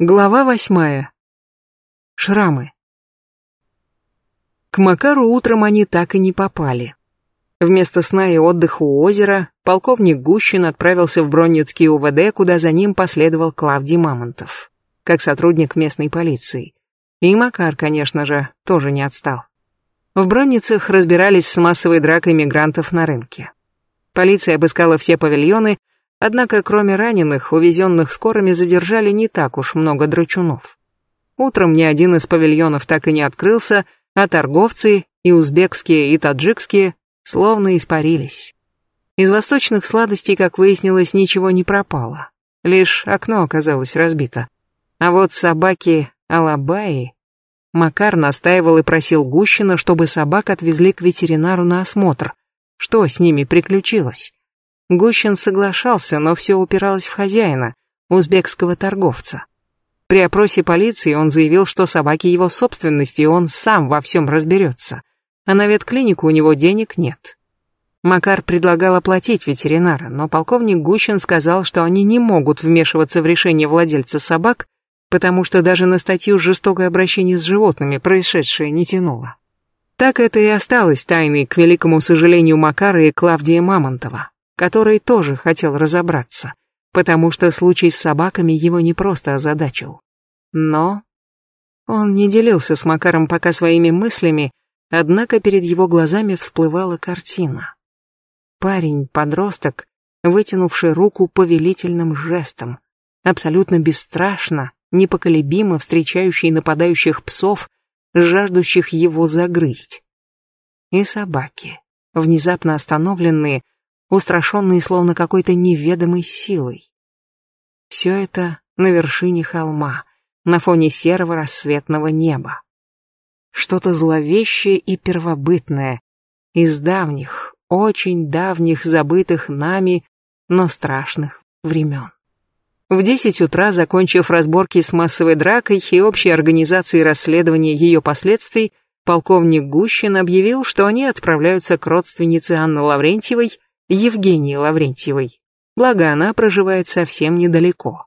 Глава восьмая. Шрамы. К Макару утром они так и не попали. Вместо сна и отдыха у озера полковник Гущин отправился в Бронницкий УВД, куда за ним последовал Клавдий Мамонтов, как сотрудник местной полиции. И Макар, конечно же, тоже не отстал. В Бронницах разбирались с массовой дракой мигрантов на рынке. Полиция обыскала все павильоны, Однако, кроме раненых, увезенных скорыми задержали не так уж много драчунов. Утром ни один из павильонов так и не открылся, а торговцы, и узбекские, и таджикские, словно испарились. Из восточных сладостей, как выяснилось, ничего не пропало. Лишь окно оказалось разбито. А вот собаки Алабаи... Макар настаивал и просил Гущина, чтобы собак отвезли к ветеринару на осмотр. Что с ними приключилось? Гущин соглашался, но все упиралось в хозяина, узбекского торговца. При опросе полиции он заявил, что собаки его собственности, и он сам во всем разберется. А на ветклинику у него денег нет. Макар предлагал оплатить ветеринара, но полковник Гущин сказал, что они не могут вмешиваться в решение владельца собак, потому что даже на статью «Жестокое обращение с животными» происшедшее не тянуло. Так это и осталось тайной, к великому сожалению Макара и Клавдия Мамонтова который тоже хотел разобраться, потому что случай с собаками его не просто озадачил. Но он не делился с Макаром пока своими мыслями, однако перед его глазами всплывала картина. Парень, подросток, вытянувший руку повелительным жестом, абсолютно бесстрашно, непоколебимо встречающий нападающих псов, жаждущих его загрызть. И собаки, внезапно остановленные, устрашенные словно какой-то неведомой силой. Все это на вершине холма, на фоне серого рассветного неба. Что-то зловещее и первобытное, из давних, очень давних, забытых нами, но страшных времен. В десять утра, закончив разборки с массовой дракой и общей организацией расследования ее последствий, полковник Гущин объявил, что они отправляются к родственнице Анны Лаврентьевой Евгении Лаврентьевой. Благо, она проживает совсем недалеко.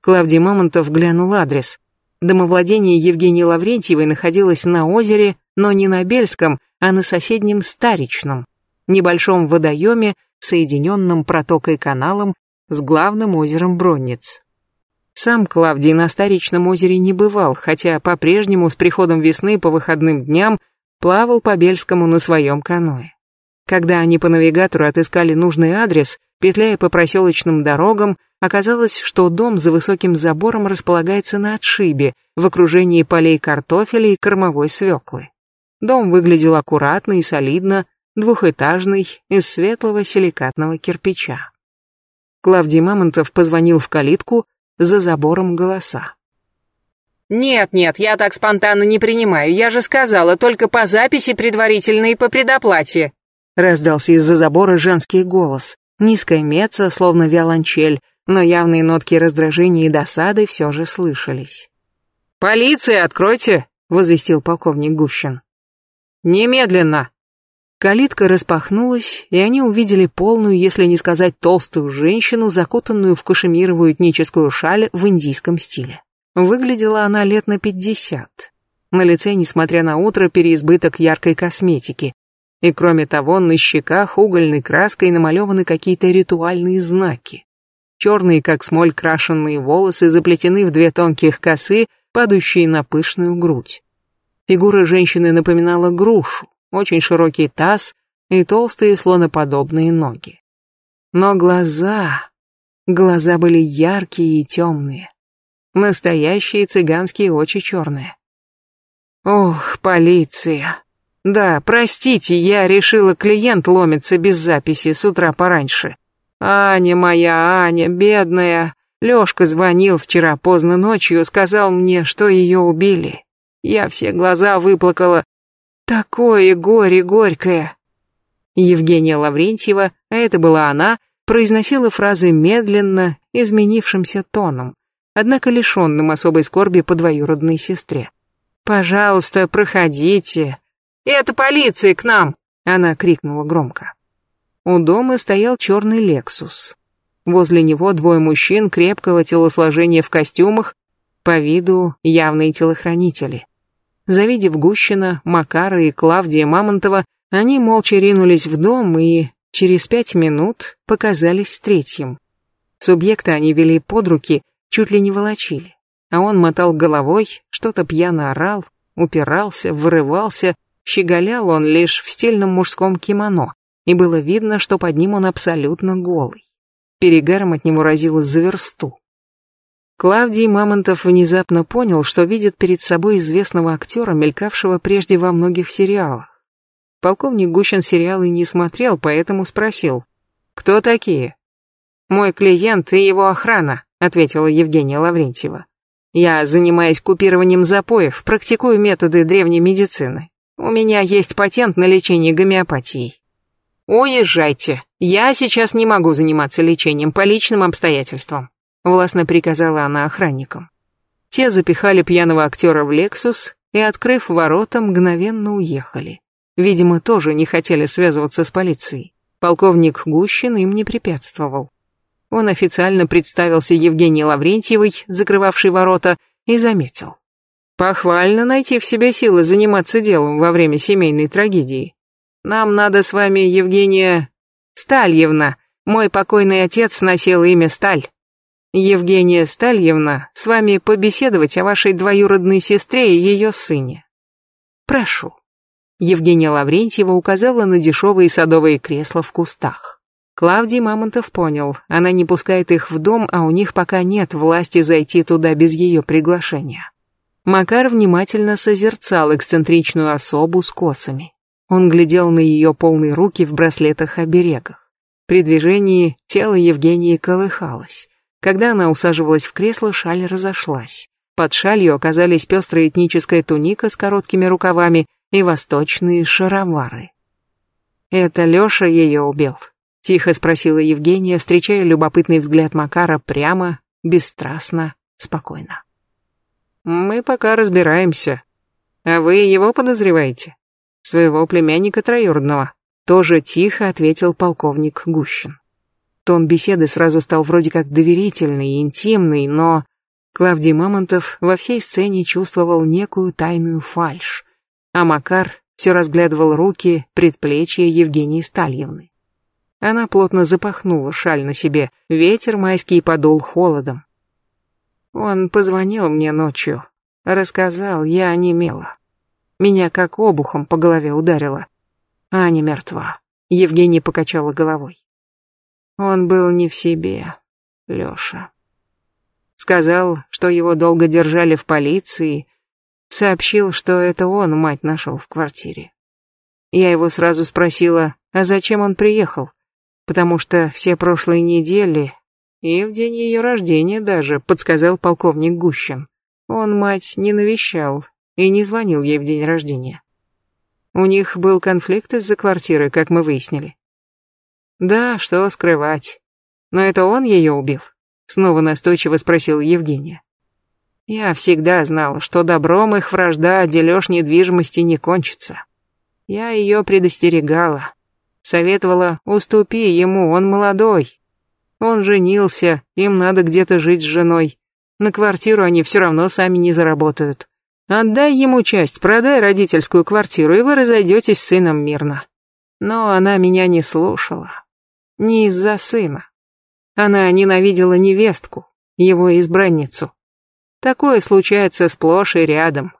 Клавдий Мамонтов глянул адрес. Домовладение Евгении Лаврентьевой находилось на озере, но не на Бельском, а на соседнем Старичном, небольшом водоеме, соединенном протокой каналом с главным озером Бронниц. Сам Клавдий на Старичном озере не бывал, хотя по-прежнему с приходом весны по выходным дням плавал по Бельскому на своем каное. Когда они по навигатору отыскали нужный адрес, петляя по проселочным дорогам, оказалось, что дом за высоким забором располагается на отшибе, в окружении полей картофеля и кормовой свеклы. Дом выглядел аккуратно и солидно, двухэтажный, из светлого силикатного кирпича. Клавдий Мамонтов позвонил в калитку, за забором голоса. «Нет, нет, я так спонтанно не принимаю, я же сказала, только по записи предварительной и по предоплате». Раздался из-за забора женский голос. Низкая меца, словно виолончель, но явные нотки раздражения и досады все же слышались. «Полиция, откройте!» — возвестил полковник Гущин. «Немедленно!» Калитка распахнулась, и они увидели полную, если не сказать толстую женщину, закутанную в кашемировую этническую шаль в индийском стиле. Выглядела она лет на пятьдесят. На лице, несмотря на утро, переизбыток яркой косметики. И кроме того, на щеках угольной краской намалеваны какие-то ритуальные знаки. Черные, как смоль, крашенные волосы заплетены в две тонких косы, падающие на пышную грудь. Фигура женщины напоминала грушу, очень широкий таз и толстые слоноподобные ноги. Но глаза... Глаза были яркие и темные. Настоящие цыганские очи черные. Ох, полиция. Да, простите, я решила, клиент ломится без записи с утра пораньше. Аня моя, Аня, бедная. Лёшка звонил вчера поздно ночью, сказал мне, что её убили. Я все глаза выплакала. Такое горе горькое. Евгения Лаврентьева, а это была она, произносила фразы медленно, изменившимся тоном, однако лишённым особой скорби по двоюродной сестре. «Пожалуйста, проходите, «Это полиция, к нам!» — она крикнула громко. У дома стоял черный «Лексус». Возле него двое мужчин крепкого телосложения в костюмах, по виду явные телохранители. Завидев Гущина, Макара и Клавдия Мамонтова, они молча ринулись в дом и через пять минут показались третьим. Субъекта они вели под руки, чуть ли не волочили. А он мотал головой, что-то пьяно орал, упирался, вырывался, щеголял он лишь в стильном мужском кимоно, и было видно, что под ним он абсолютно голый. Перегаром от него разило за версту. Клавдий Мамонтов внезапно понял, что видит перед собой известного актера, мелькавшего прежде во многих сериалах. Полковник Гущин сериалы не смотрел, поэтому спросил. «Кто такие?» «Мой клиент и его охрана», — ответила Евгения Лаврентьева. «Я занимаюсь купированием запоев, практикую методы древней медицины. У меня есть патент на лечение гомеопатией». «Уезжайте. Я сейчас не могу заниматься лечением по личным обстоятельствам», — властно приказала она охранникам. Те запихали пьяного актера в «Лексус» и, открыв ворота, мгновенно уехали. Видимо, тоже не хотели связываться с полицией. Полковник Гущин им не препятствовал. Он официально представился Евгении Лаврентьевой, закрывавшей ворота, и заметил. Похвально найти в себе силы заниматься делом во время семейной трагедии. Нам надо с вами, Евгения Стальевна. Мой покойный отец носил имя Сталь. Евгения Стальевна, с вами побеседовать о вашей двоюродной сестре и ее сыне. Прошу. Евгения Лаврентьева указала на дешевые садовые кресла в кустах. Клавдий Мамонтов понял, она не пускает их в дом, а у них пока нет власти зайти туда без ее приглашения. Макар внимательно созерцал эксцентричную особу с косами. Он глядел на ее полные руки в браслетах-оберегах. При движении тело Евгении колыхалось. Когда она усаживалась в кресло, шаль разошлась. Под шалью оказались пестрая этническая туника с короткими рукавами и восточные шаровары. «Это Лёша её убил?» — тихо спросила Евгения, встречая любопытный взгляд Макара прямо, бесстрастно, спокойно. «Мы пока разбираемся. А вы его подозреваете? Своего племянника троюродного?» Тоже тихо ответил полковник Гущин. Тон беседы сразу стал вроде как доверительный, интимный, но Клавдий Мамонтов во всей сцене чувствовал некую тайную фальшь, а Макар все разглядывал руки, предплечья Евгении Стальевны. Она плотно запахнула шаль на себе, ветер майский подул холодом. Он позвонил мне ночью, рассказал, я онемела. Меня как обухом по голове ударило. Аня мертва. Евгения покачала головой. Он был не в себе, Лёша. Сказал, что его долго держали в полиции, Сообщил, что это он мать нашел в квартире. Я его сразу спросила, а зачем он приехал? Потому что все прошлые недели, и в день ее рождения даже, подсказал полковник Гущин. Он мать не навещал и не звонил ей в день рождения. У них был конфликт из-за квартиры, как мы выяснили. Да, что скрывать. Но это он ее убил? Снова настойчиво спросил Евгения. Я всегда знал, что добром их вражда, дележ недвижимости не кончится. Я ее предостерегала. Советовала, уступи ему, он молодой. Он женился, им надо где-то жить с женой. На квартиру они все равно сами не заработают. Отдай ему часть, продай родительскую квартиру, и вы разойдетесь с сыном мирно. Но она меня не слушала. Не из-за сына. Она ненавидела невестку, его избранницу. Такое случается сплошь и рядом.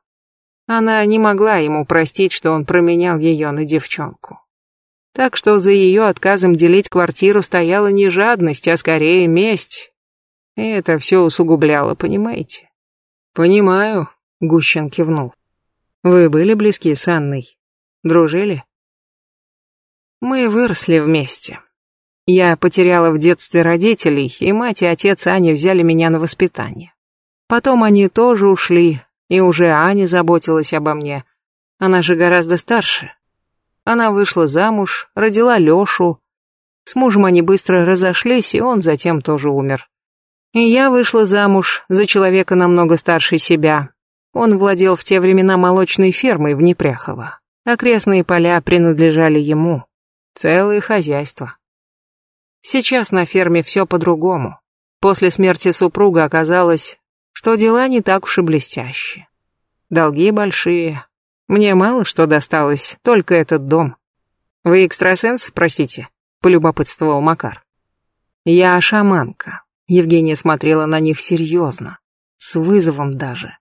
Она не могла ему простить, что он променял ее на девчонку. Так что за ее отказом делить квартиру стояла не жадность, а скорее месть. И это все усугубляло, понимаете? Понимаю, Гущин кивнул. Вы были близки с Анной? Дружили? Мы выросли вместе. Я потеряла в детстве родителей, и мать и отец Ани взяли меня на воспитание. Потом они тоже ушли, и уже Аня заботилась обо мне. Она же гораздо старше. Она вышла замуж, родила Лёшу. С мужем они быстро разошлись, и он затем тоже умер. И я вышла замуж за человека намного старше себя. Он владел в те времена молочной фермой в Непряхово. Окрестные поля принадлежали ему. Целое хозяйство. Сейчас на ферме все по-другому. После смерти супруга оказалось, что дела не так уж и блестящие. Долги большие. Мне мало что досталось, только этот дом. Вы экстрасенс, простите, полюбопытствовал Макар. Я шаманка. Евгения смотрела на них серьезно, с вызовом даже.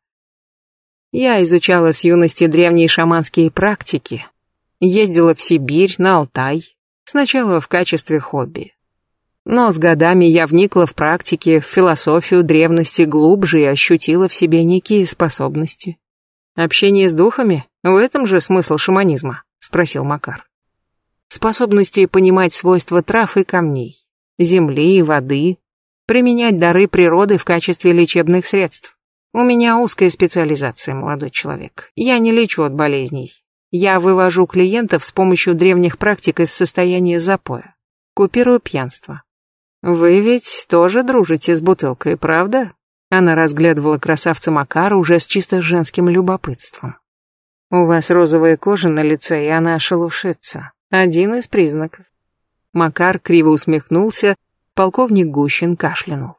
Я изучала с юности древние шаманские практики, ездила в Сибирь, на Алтай, сначала в качестве хобби. Но с годами я вникла в практики, в философию древности глубже и ощутила в себе некие способности. Общение с духами? В этом же смысл шаманизма? Спросил Макар. Способности понимать свойства трав и камней, земли и воды, применять дары природы в качестве лечебных средств. У меня узкая специализация, молодой человек. Я не лечу от болезней. Я вывожу клиентов с помощью древних практик из состояния запоя. Купирую пьянство. Вы ведь тоже дружите с бутылкой, правда? Она разглядывала красавца Макара уже с чисто женским любопытством. У вас розовая кожа на лице, и она шелушится. Один из признаков. Макар криво усмехнулся, полковник Гущин кашлянул.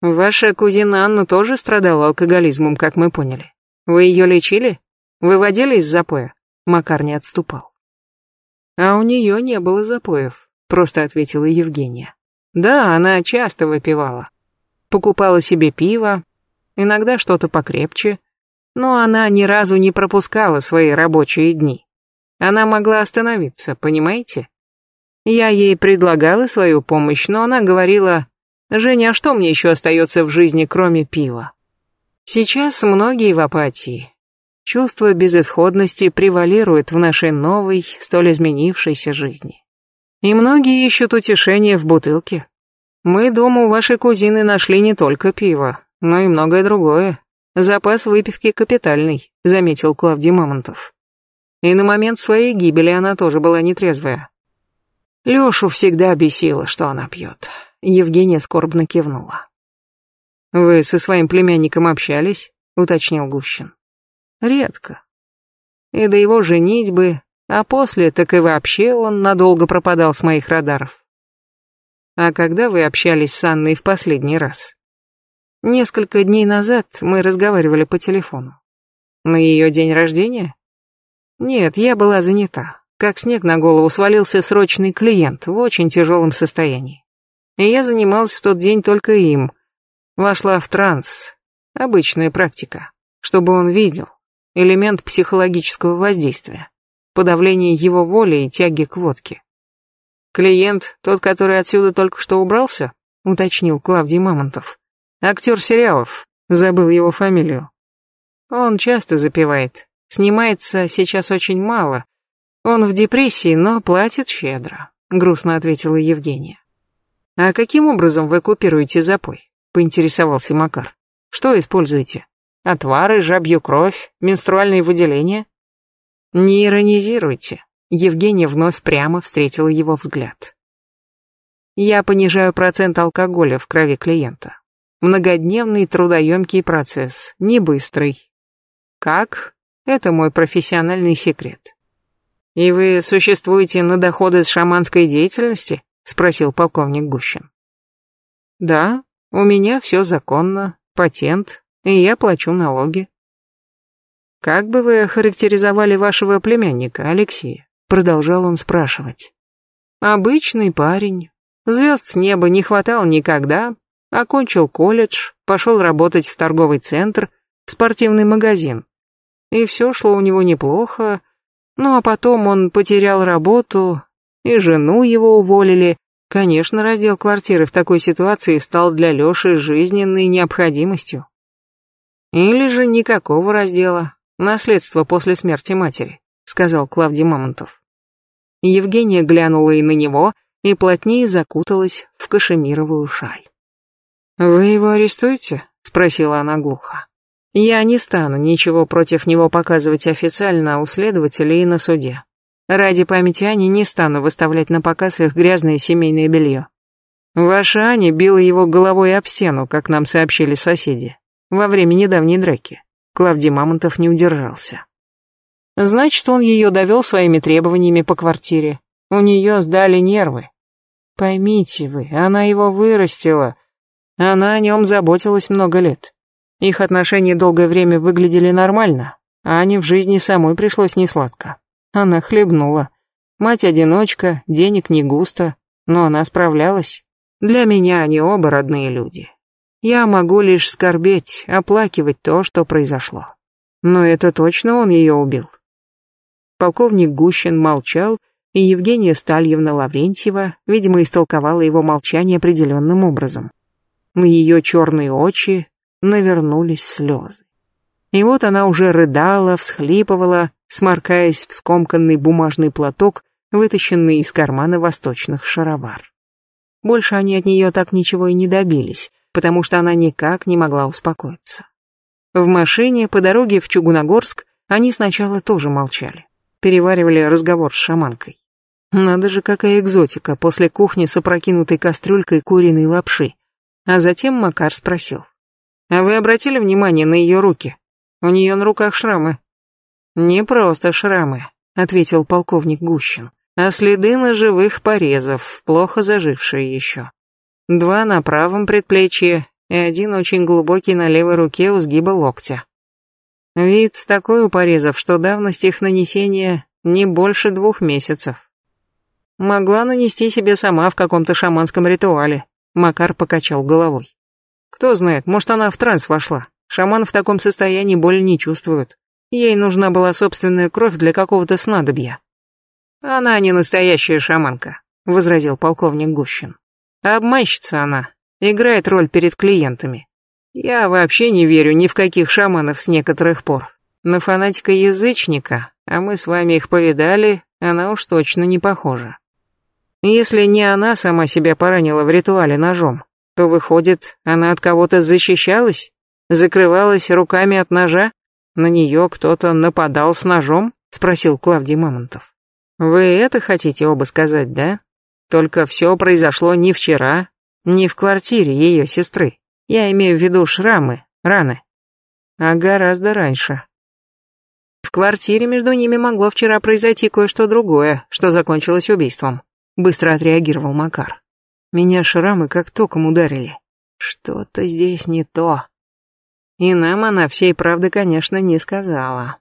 Ваша кузина Анна тоже страдала алкоголизмом, как мы поняли. Вы ее лечили? Выводили из запоя? Макар не отступал. А у нее не было запоев, просто ответила Евгения. Да, она часто выпивала. Покупала себе пиво, иногда что-то покрепче, но она ни разу не пропускала свои рабочие дни. Она могла остановиться, понимаете? Я ей предлагала свою помощь, но она говорила, «Женя, а что мне еще остается в жизни, кроме пива?» Сейчас многие в апатии. Чувство безысходности превалирует в нашей новой, столь изменившейся жизни. И многие ищут утешение в бутылке. Мы дома у вашей кузины нашли не только пиво, но и многое другое. Запас выпивки капитальный, заметил Клавдий Мамонтов. И на момент своей гибели она тоже была нетрезвая. Лёшу всегда бесило, что она пьет. Евгения скорбно кивнула. «Вы со своим племянником общались?» — уточнил Гущин. «Редко. И до его женитьбы, а после так и вообще он надолго пропадал с моих радаров. А когда вы общались с Анной в последний раз?» Несколько дней назад мы разговаривали по телефону. На ее день рождения? Нет, я была занята. Как снег на голову свалился срочный клиент в очень тяжелом состоянии. И я занималась в тот день только им. Вошла в транс. Обычная практика. Чтобы он видел. Элемент психологического воздействия. Подавление его воли и тяги к водке. Клиент, тот, который отсюда только что убрался, уточнил Клавдий Мамонтов. Актер сериалов, забыл его фамилию. Он часто запивает, Снимается сейчас очень мало. Он в депрессии, но платит щедро, грустно ответила Евгения. А каким образом вы купируете запой? поинтересовался Макар. Что используете? Отвары, жабью кровь, менструальные выделения? Не иронизируйте. Евгения вновь прямо встретила его взгляд. Я понижаю процент алкоголя в крови клиента. Многодневный трудоемкий процесс, не быстрый. Как? Это мой профессиональный секрет. И вы существуете на доходы с шаманской деятельности? спросил полковник Гущин. Да, у меня все законно, патент, и я плачу налоги. Как бы вы охарактеризовали вашего племянника, Алексея? Продолжал он спрашивать. Обычный парень. Звезд с неба не хватало никогда. Окончил колледж, пошел работать в торговый центр, в спортивный магазин и все шло у него неплохо, ну а потом он потерял работу, и жену его уволили. Конечно, раздел квартиры в такой ситуации стал для Лёши жизненной необходимостью. Или же никакого раздела, наследство после смерти матери, сказал Клавдий Мамонтов. Евгения глянула и на него, и плотнее закуталась в кашемировую шаль. «Вы его арестуете?» — спросила она глухо. Я не стану ничего против него показывать официально у следователя и на суде. Ради памяти Ани не стану выставлять на показ их грязное семейное белье. Ваша Аня била его головой об стену, как нам сообщили соседи, во время недавней драки. Клавдий Мамонтов не удержался. Значит, он ее довел своими требованиями по квартире. У нее сдали нервы. Поймите вы, она его вырастила. Она о нем заботилась много лет. Их отношения долгое время выглядели нормально, а Ане в жизни самой пришлось несладко. Она хлебнула. Мать-одиночка, денег не густо, но она справлялась. Для меня они оба родные люди. Я могу лишь скорбеть, оплакивать то, что произошло. Но это точно он ее убил. Полковник Гущин молчал, и Евгения Стальевна Лаврентьева, видимо, истолковала его молчание определенным образом. На ее черные очи навернулись слезы. И вот она уже рыдала, всхлипывала, сморкаясь в скомканный бумажный платок, вытащенный из кармана восточных шаровар. Больше они от нее так ничего и не добились, потому что она никак не могла успокоиться. В машине по дороге в Чугуногорск они сначала тоже молчали, переваривали разговор с шаманкой. Надо же, какая экзотика после кухни с опрокинутой кастрюлькой куриной лапши. А затем Макар спросил. «А вы обратили внимание на ее руки? У нее на руках шрамы». «Не просто шрамы», — ответил полковник Гущин, «а следы ножевых порезов, плохо зажившие еще. Два на правом предплечье и один очень глубокий на левой руке у сгиба локтя. Вид такой у порезов, что давность их нанесения не больше двух месяцев. Могла нанести себе сама в каком-то шаманском ритуале. Макар покачал головой. Кто знает, может она в транс вошла. Шаман в таком состоянии боли не чувствует. Ей нужна была собственная кровь для какого-то снадобья. Она не настоящая шаманка, возразил полковник Гущин. Обманщица она, играет роль перед клиентами. Я вообще не верю ни в каких шаманов с некоторых пор. На фанатика-язычника, а мы с вами их повидали, она уж точно не похожа. Если не она сама себя поранила в ритуале ножом, то выходит, она от кого-то защищалась? Закрывалась руками от ножа? На нее кто-то нападал с ножом? Спросил Клавдий Мамонтов. Вы это хотите оба сказать, да? Только все произошло не вчера, не в квартире ее сестры. Я имею в виду шрамы, раны. А гораздо раньше. В квартире между ними могло вчера произойти кое-что другое, что закончилось убийством. Быстро отреагировал Макар. Меня шрамы как током ударили. Что-то здесь не то. И нам она всей правды, конечно, не сказала.